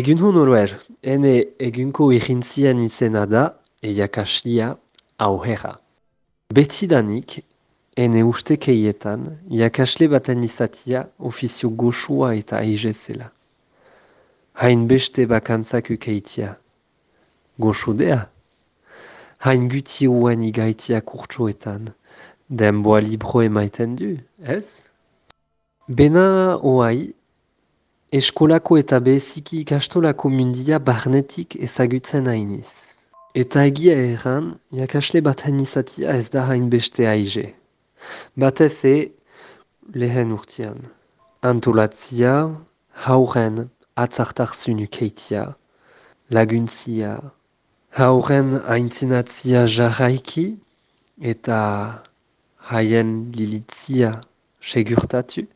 Egun hon oroer, ene egunko irintzien izena da, eiakaslia auherra. Betidanik, ene ustekeietan, iakasle baten izatia ofizio goxua eta aize zela. Hain beste bakantzak ukeitia. Goxudea? Hain guti uen igaitia kurtsoetan, denboa libro emaiten du, ez? Bena oai, eskolako eta beziki ikastolako mundia barnetik ezagutzen hainiz. Eta egia erran, jakasle bat izatia ez da hain beste aize. Batez e, lehen urtean. Antolatzia, hauren atzartarzun ukeitia, laguntzia, hauren aintzinatzia jarraiki eta haien lilitzia segurtatu,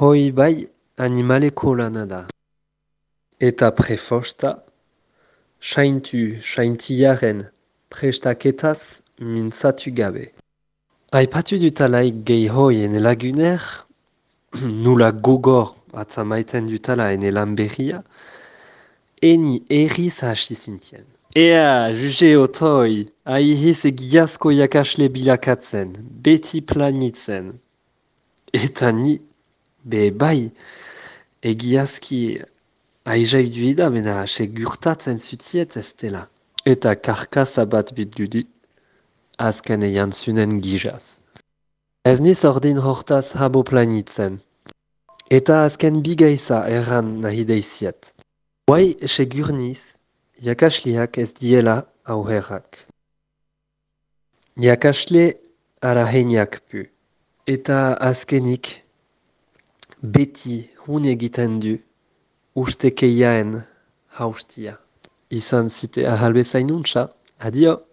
hoi bai animaleko lana da. Eta prefosta, saintu saintiaren prestaketaz mintzatu gabe. Aipatu dutalaik gehi ene laguner, nula gogor atzamaiten dutala ene lan eni erriz hasi zintien. Ea, juge otoi, aihiz egiazko jakasle bilakatzen, beti planitzen. Eta ni, be bai, egiazki aizai duida bena segurtatzen zutiet ez dela. Eta karkasa bat bidudi, azken eian zunen gijaz. Ez niz ordin hortaz habo planitzen. Eta azken bigaiza erran nahi deiziet. Guai segurniz, jakasliak ez diela auherrak. Jakasle araheiniak pu. Eta azkenik, beti hun egiten du ustekeiaen haustia. Izan zite ahalbezain untsa, adio!